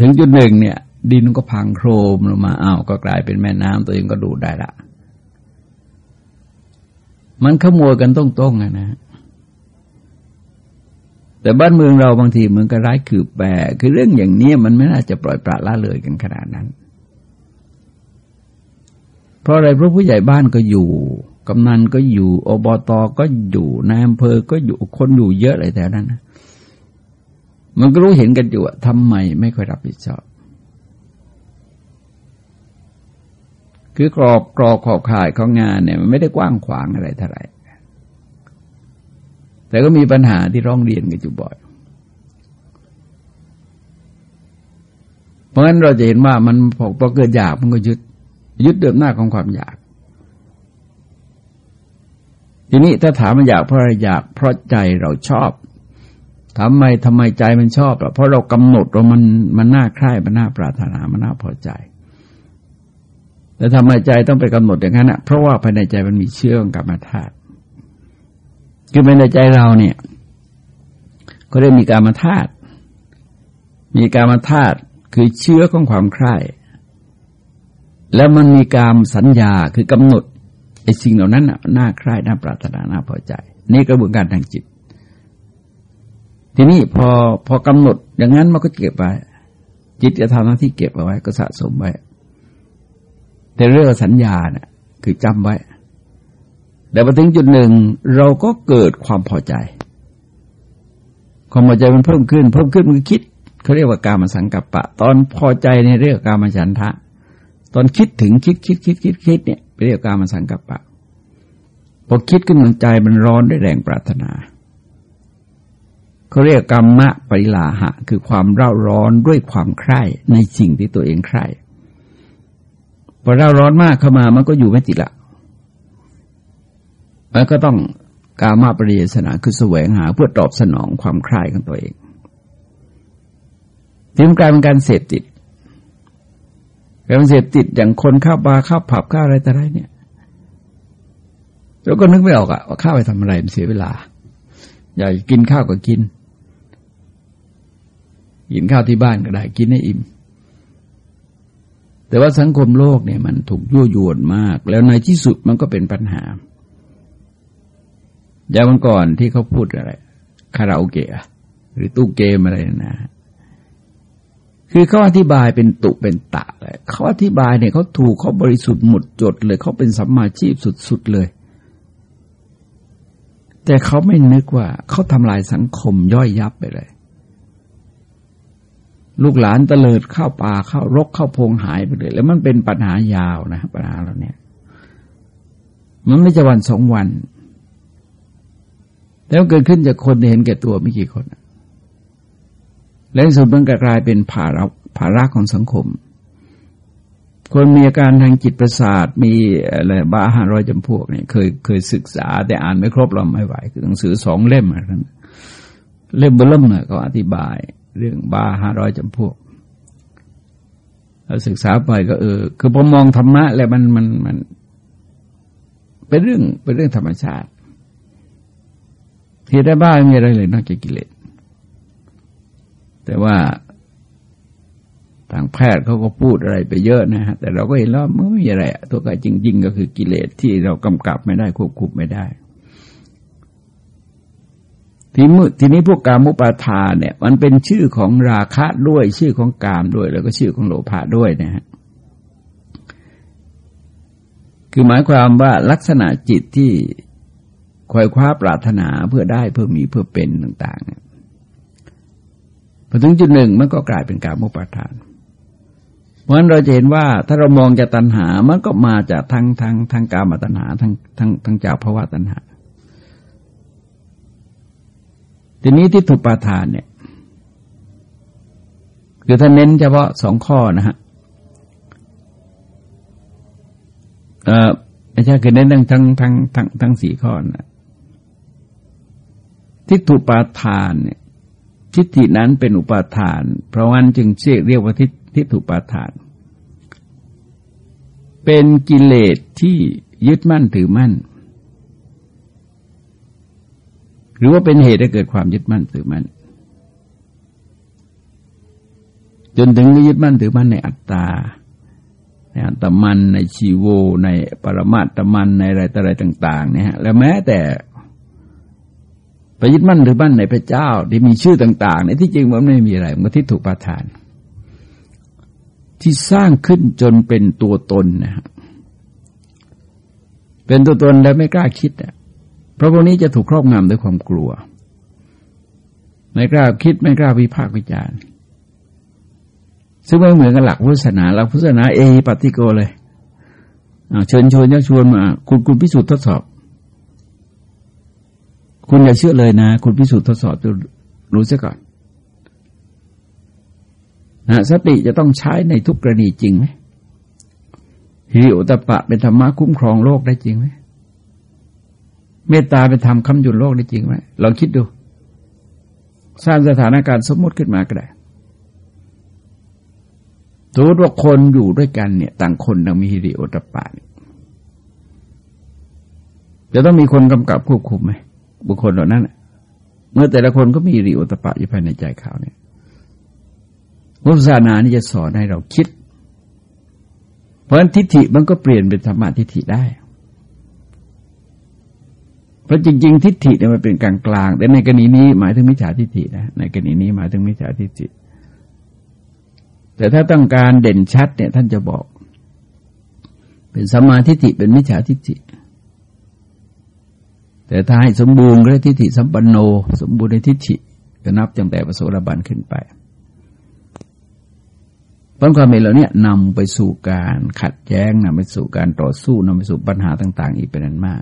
A: ถึงจุดหนึ่งเนี่ย ดินก็พังโครมลงมาอ้าวก็กลายเป็นแม่น้ำตัวเองก็ดูได้ละ มันขโมยกันต้องๆนะ แต่บ้านเมืองเราบางทีเหมือนกับร้ายคือแปรคือเรื่องอย่างนี้มันไม่น่าจะปล่อยปละละเลยกันขนาดนั้น เพราะอะไรเพราะผู้ใหญ่บ้านก็อยู่กำนันก็อยู่ อบตก็อยู่นายอำเภอก็อยู่คนอยู่เยอะเลยแต่นั้นนะมันก็รู้เห็นกันอยู่ทำไมไม่ค่อยรับผิดชอบ คือกรอบกรอบขอบข่ายของงานเนี่ยมันไม่ได้กว้างขวางอะไรเท่าไหร่แต่ก็มีปัญหาที่ร้องเรียนกันอยู่บ่อย เพราะฉะนั้นเราจะเห็นว่ามันพอเกิดอยากมันก็ยึด ยึดเดิมหน้าของความอยาก ทีนี้ถ้าถามมันอยากเพราะอะไรอยากเพราะใจเราชอบทำไมทำไมใจมันชอบเพราะเรากำหนดว่ามันมันน่าใคร่มันน่าปรารถนามันน่าพอใจ แต่ทำไมใจต้องไปกำหนดอย่างนั้นอะเพราะว่าภายในใจมันมีเชื่องกับมธาตุคือภายในใจเราเนี่ยก็ได้มีการมธาตุมีการมธาตุคือเชื้อของความใคร่แล้วมันมีการสัญญาคือกำหนดไอ้สิ่งเหล่านั้นน่าใคร่น่าปรารถนาน่าพอใจ นี่กระบวนการทางจิต ทีนี้พอพอกำหนดอย่างนั้นมันก็เก็บไว้ จิตจะทำหน้าที่เก็บเอาไว้ก็สะสมไว้ แต่เรื่องสัญญาเนี่ยคือจำไว้ แต่พอถึงจุดหนึ่งเราก็เกิดความพอใจ ความพอใจมันเพิ่มขึ้น เพิ่มขึ้นมันคิดเขาเรียกว่าการมาสังกัปปะ ตอนพอใจในเรียกการมาฉันทะ ตอนคิดถึงคิดคิดคิดคิดคิดเนี่ยเรียกการมาสังกัปปะพอคิดขึ้นมันใจมันร้อนด้วยแรงปรารถนาเขาเรียกกรรมะปริลาหะ คือความเร่าร้อนด้วยความใคร่ในสิ่งที่ตัวเองใคร่ พอเราร้อนมากเข้ามามันก็อยู่ไม่ติดละแล้วก็ต้องกามาปริยสนาคือแสวงหาเพื่อตอบสนองความใคร่ของตัวเองถึงกลายเป็นการเสพติดการเสพติดอย่างคนข้าบาข้าผับข้าอะไรแต่ไรเนี่ยเราก็นึกไม่ออกอะว่าข้าไปทำอะไรมันเสียเวลา อยากกินข้าวก็กิน กินข้าวที่บ้านก็ได้ กินให้อิ่ม แต่ว่าสังคมโลกเนี่ยมันถูกยั่วยวนมาก แล้วในที่สุดมันก็เป็นปัญหาอย่างวันก่อนที่เขาพูดอะไรคาราโอเกะหรือตู้เกมอะไรนะคืคือเขาอธิบายเป็นตุเป็นตะเลยเขาอธิบายเนี่ยเขาถูกเขาบริสุทธิ์หมดจดเลยเขาเป็นสัมมาชีพสุดๆเลย แต่เขาไม่นึกว่าเขาทำลายสังคมย่อยยับไปเลย ลูกหลานเตลิดเข้าป่าเข้ารกเข้าพงหายไปเลย แล้วมันเป็นปัญหายาวนะปัญหาเราเนี่ย มันไม่จะวันสองวัน แล้วเกิดขึ้นจากคนเห็นแก่ตัวไม่กี่คน และสุดมันกกลายเป็นภาระภาระของสังคม คนมีอาการทางจิตประสาทมีอะไรบ้าห้าร้อยจำพวกเนี่ยเคยเคยศึกษา แต่อ่านไม่ครบเราไม่ไหวคือหนังสือสองเล่มอะไรนั้นเล่มเบล่มเนี่ยก็อธิบาย เรื่องบาห้าร้อยจำพวกเราศึกษาไปก็เออ คือพอมองธรรมะแล้วมันมันมันเป็นเรื่องเป็นเรื่องธรรมชาติที่ได้บ้าไม่มีอะไรเลยนอกจากกิเลสแต่ว่าทางแพทย์เขาก็พูดอะไรไปเยอะนะฮะแต่เราก็เห็นแล้วมันไม่มีอะไรตัวกายจริง ๆ ก็คือกิเลสที่เรากำกับไม่ได้ควบคุมไม่ได้ ทีมือทีนี้พวกกามุปาทานเนี่ย มันเป็นชื่อของราคะด้วย ชื่อของกามด้วย แล้วก็ชื่อของโลภะด้วยนะฮะคือหมายความว่าลักษณะจิตที่คอยคว้าปรารถนาเพื่อได้เพื่อมีเพื่อเป็นต่างๆพอถึงจุดหนึ่งมันก็กลายเป็นกามุปาทาน เพราะฉะนั้นเราจะเห็นว่าถ้าเรามองจากตัณหา มันก็มาจากทางทางทางกามตัณหาทางทางทางจากภาวะตัณหา ทีนี้ที่ถูกปาทานเนี่ยคือท่านเน้นเฉพาะสองข้อนะฮะเอ่อไม่ใช่คือเน้นทั้งทั้งทั้งทั้งทั้งสี่ข้อนะทิฏฐุปาทานเนี่ยทิฏฐินั้นเป็นอุปาทาน เพราะงั้นจึงเรียกเรียกว่าทิทิฏฐุปาทาน เป็นกิเลสที่ยึดมั่นถือมั่น หรือว่าเป็นเหตุให้เกิดความยึดมั่นถือมั่นจนถึงยึดมั่นถือมั่นในอัตตาในอัตมันในชีโว ในปรมาตมันในอะไรต่ออะไรต่าง ๆ เนี่ยแล้วแม้แต่ไปยึดมั่นหรือมั่นในพระเจ้าที่มีชื่อต่างๆเนี่ยที่จริงมันไม่มีอะไรมันก็ที่ถูกประทาน ที่สร้างขึ้นจนเป็นตัวตนนะฮะเป็นตัวตนแล้วไม่กล้าคิดอะ เพราะพวกนี้จะถูกครอบงำด้วยความกลัว ไม่กล้าคิดไม่กล้าวิพากษ์วิจารณ์ซึ่งไม่เหมือนกับหลักพุทธศาสนาหลักพุทธศาสนาเอปฏิโกเลยเชิญชวนยักชวนมา คุณคุณพิสูจน์ทดสอบ คุณอย่าเชื่อเลยนะ คุณพิสูจน์ทดสอบจะรู้ซะก่อนนะสติจะต้องใช้ในทุกกรณีจริงไหมฮิริโอตปะเป็นธรรมะคุ้มครองโลกได้จริงไหม เมตตาเป็นธรรมคำยุนโลกได้จริงไหมลองคิดดู สร้างสถานการณ์สมมติขึ้นมาก็ได้สมมติว่าคนอยู่ด้วยกันเนี่ย ต่างคนต่างมีฮิริโอตปะจะต้องมีคนกำกับควบคุมไหมบุคคลเหล่านั้นเมื่อแต่ละคนก็มีฮิริโอตปะอยู่ภายในใจเขาเนี่ยพุทธศาสนานี่จะสอนให้เราคิด เพราะฉะนั้นทิฏฐิมันก็เปลี่ยนเป็นธรรมะทิฏฐิได้ เพราะจริง ๆ ทิฏฐิเนี่ยมันเป็นกลางๆแต่ในกรณีนี้หมายถึงมิจฉาทิฏฐินะในกรณีนี้หมายถึงมิจฉาทิฏฐิแต่ถ้าต้องการเด่นชัดเนี่ยท่านจะบอก เป็นสัมมาทิฏฐิเป็นมิจฉาทิฏฐิแต่ถ้าให้สมบูรณ์ก็ทิฏฐิสัมปันโน สมบูรณ์ในทิฏฐิก็นับจังแต่ประโสดาบันขึ้นไปผลความเห็นเหล่านี้นำไปสู่การขัดแย้งนำไปสู่การต่อสู้นำไปสู่ปัญหาต่าง ๆ อีกเป็นอันมาก